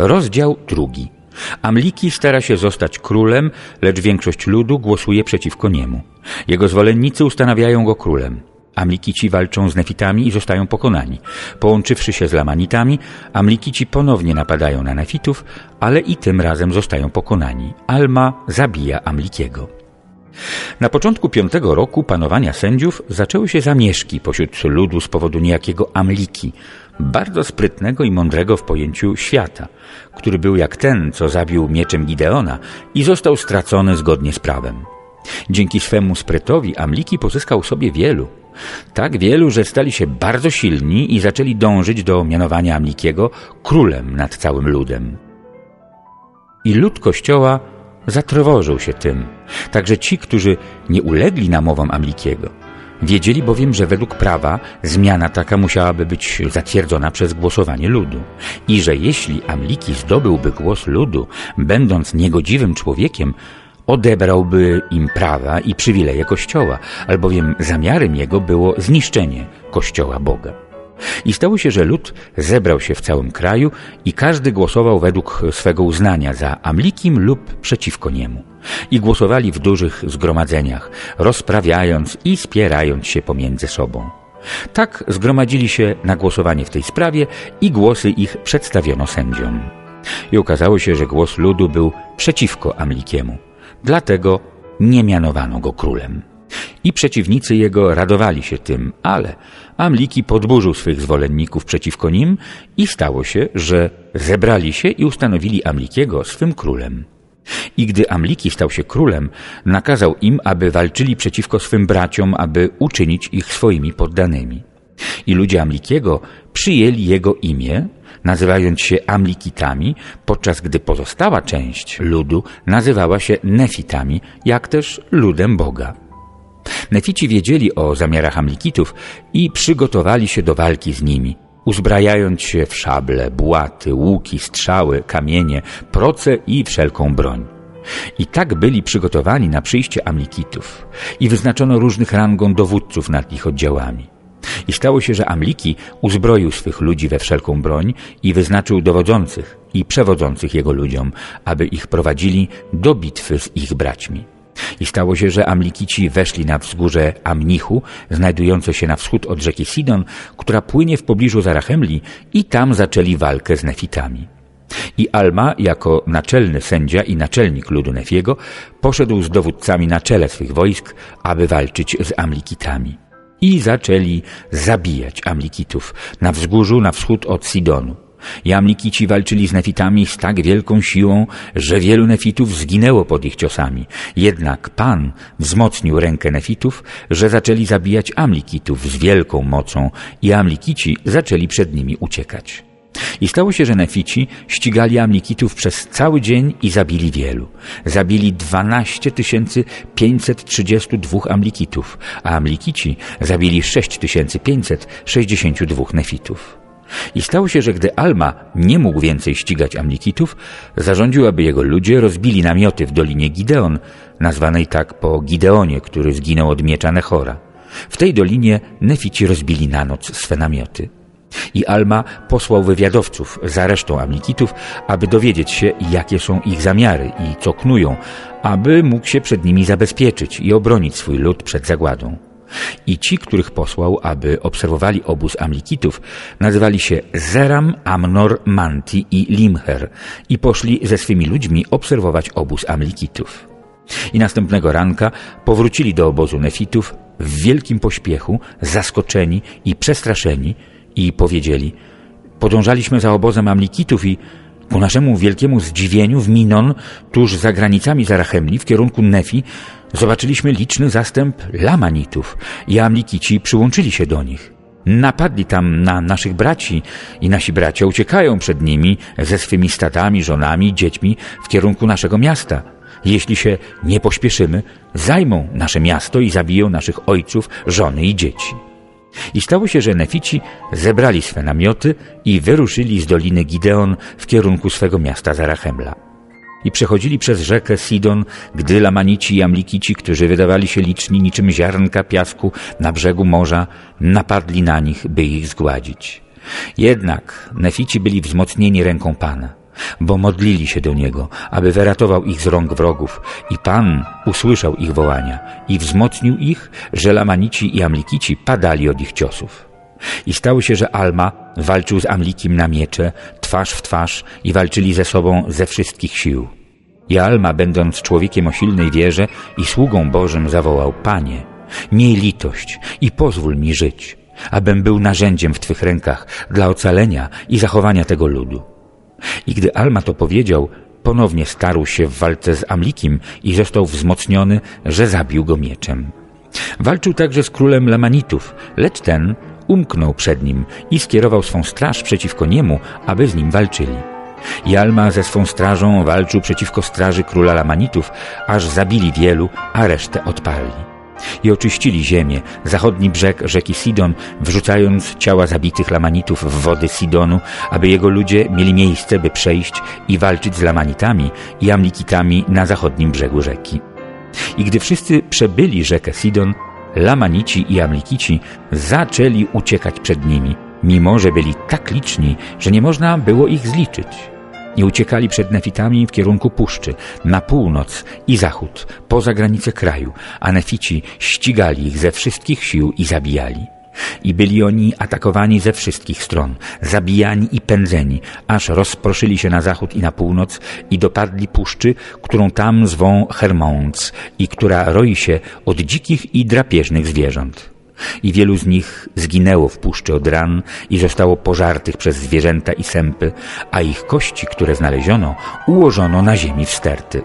Rozdział drugi. Amliki stara się zostać królem, lecz większość ludu głosuje przeciwko niemu. Jego zwolennicy ustanawiają go królem. Amlikici walczą z Nefitami i zostają pokonani. Połączywszy się z Lamanitami, Amlikici ponownie napadają na Nefitów, ale i tym razem zostają pokonani. Alma zabija Amlikiego. Na początku piątego roku panowania sędziów zaczęły się zamieszki pośród ludu z powodu niejakiego Amliki, bardzo sprytnego i mądrego w pojęciu świata, który był jak ten, co zabił mieczem Gideona i został stracony zgodnie z prawem. Dzięki swemu sprytowi Amliki pozyskał sobie wielu. Tak wielu, że stali się bardzo silni i zaczęli dążyć do mianowania Amlikiego królem nad całym ludem. I lud kościoła zatrwożył się tym. Także ci, którzy nie ulegli namowom Amlikiego. Wiedzieli bowiem, że według prawa zmiana taka musiałaby być zatwierdzona przez głosowanie ludu i że jeśli Amliki zdobyłby głos ludu, będąc niegodziwym człowiekiem, odebrałby im prawa i przywileje Kościoła, albowiem zamiarem jego było zniszczenie Kościoła Boga. I stało się, że lud zebrał się w całym kraju i każdy głosował według swego uznania za Amlikim lub przeciwko niemu. I głosowali w dużych zgromadzeniach, rozprawiając i spierając się pomiędzy sobą. Tak zgromadzili się na głosowanie w tej sprawie i głosy ich przedstawiono sędziom. I okazało się, że głos ludu był przeciwko Amlikiemu. Dlatego nie mianowano go królem. I przeciwnicy jego radowali się tym, ale Amliki podburzył swych zwolenników przeciwko nim i stało się, że zebrali się i ustanowili Amlikiego swym królem. I gdy Amliki stał się królem, nakazał im, aby walczyli przeciwko swym braciom, aby uczynić ich swoimi poddanymi. I ludzie Amlikiego przyjęli jego imię, nazywając się Amlikitami, podczas gdy pozostała część ludu nazywała się Nefitami, jak też ludem Boga. Nefici wiedzieli o zamiarach Amlikitów i przygotowali się do walki z nimi, uzbrajając się w szable, błaty, łuki, strzały, kamienie, proce i wszelką broń. I tak byli przygotowani na przyjście Amlikitów i wyznaczono różnych rangą dowódców nad ich oddziałami. I stało się, że Amliki uzbroił swych ludzi we wszelką broń i wyznaczył dowodzących i przewodzących jego ludziom, aby ich prowadzili do bitwy z ich braćmi. I stało się, że Amlikici weszli na wzgórze Amnichu, znajdujące się na wschód od rzeki Sidon, która płynie w pobliżu Zarachemli i tam zaczęli walkę z Nefitami. I Alma, jako naczelny sędzia i naczelnik ludu Nefiego, poszedł z dowódcami na czele swych wojsk, aby walczyć z Amlikitami. I zaczęli zabijać Amlikitów na wzgórzu na wschód od Sidonu. Jamlikici walczyli z nefitami z tak wielką siłą, że wielu nefitów zginęło pod ich ciosami. Jednak Pan wzmocnił rękę nefitów, że zaczęli zabijać Amlikitów z wielką mocą i Amlikici zaczęli przed nimi uciekać. I stało się, że Nefici ścigali Amlikitów przez cały dzień i zabili wielu. Zabili 12 532 Amlikitów, a Amlikici zabili 6 562 Nefitów. I stało się, że gdy Alma nie mógł więcej ścigać Amlikitów, zarządził, aby jego ludzie rozbili namioty w Dolinie Gideon, nazwanej tak po Gideonie, który zginął od miecza Nechora. W tej dolinie Nefici rozbili na noc swe namioty. I Alma posłał wywiadowców za resztą Amlikitów, aby dowiedzieć się, jakie są ich zamiary i co knują, aby mógł się przed nimi zabezpieczyć i obronić swój lud przed zagładą. I ci, których posłał, aby obserwowali obóz Amlikitów, nazywali się Zeram, Amnor, Manti i Limher i poszli ze swymi ludźmi obserwować obóz Amlikitów. I następnego ranka powrócili do obozu Nefitów w wielkim pośpiechu, zaskoczeni i przestraszeni i powiedzieli Podążaliśmy za obozem Amlikitów i ku naszemu wielkiemu zdziwieniu w Minon, tuż za granicami Zarachemli, w kierunku Nefi, Zobaczyliśmy liczny zastęp Lamanitów i Amlikici przyłączyli się do nich. Napadli tam na naszych braci i nasi bracia uciekają przed nimi ze swymi statami, żonami, dziećmi w kierunku naszego miasta. Jeśli się nie pośpieszymy, zajmą nasze miasto i zabiją naszych ojców, żony i dzieci. I stało się, że Nefici zebrali swe namioty i wyruszyli z doliny Gideon w kierunku swego miasta Zarachemla i przechodzili przez rzekę Sidon, gdy Lamanici i Amlikici, którzy wydawali się liczni niczym ziarnka piasku na brzegu morza, napadli na nich, by ich zgładzić. Jednak Nefici byli wzmocnieni ręką Pana bo modlili się do Niego, aby wyratował ich z rąk wrogów i Pan usłyszał ich wołania i wzmocnił ich, że Lamanici i Amlikici padali od ich ciosów. I stało się, że Alma walczył z Amlikim na miecze, twarz w twarz i walczyli ze sobą ze wszystkich sił. I Alma, będąc człowiekiem o silnej wierze i sługą Bożym, zawołał, Panie, miej litość i pozwól mi żyć, abym był narzędziem w Twych rękach dla ocalenia i zachowania tego ludu. I gdy Alma to powiedział, ponownie starł się w walce z Amlikim i został wzmocniony, że zabił go mieczem. Walczył także z królem Lamanitów, lecz ten umknął przed nim i skierował swą straż przeciwko niemu, aby z nim walczyli. Jalma ze swą strażą walczył przeciwko straży króla Lamanitów, aż zabili wielu, a resztę odparli. I oczyścili ziemię, zachodni brzeg rzeki Sidon, wrzucając ciała zabitych Lamanitów w wody Sidonu, aby jego ludzie mieli miejsce, by przejść i walczyć z Lamanitami i Amlikitami na zachodnim brzegu rzeki. I gdy wszyscy przebyli rzekę Sidon, Lamanici i Amlikici zaczęli uciekać przed nimi, mimo że byli tak liczni, że nie można było ich zliczyć. I uciekali przed Nefitami w kierunku puszczy, na północ i zachód, poza granice kraju, a Nefici ścigali ich ze wszystkich sił i zabijali. I byli oni atakowani ze wszystkich stron, zabijani i pędzeni, aż rozproszyli się na zachód i na północ i dopadli puszczy, którą tam zwą Hermons i która roi się od dzikich i drapieżnych zwierząt. I wielu z nich zginęło w puszczy od ran i zostało pożartych przez zwierzęta i sępy, a ich kości, które znaleziono, ułożono na ziemi w sterty.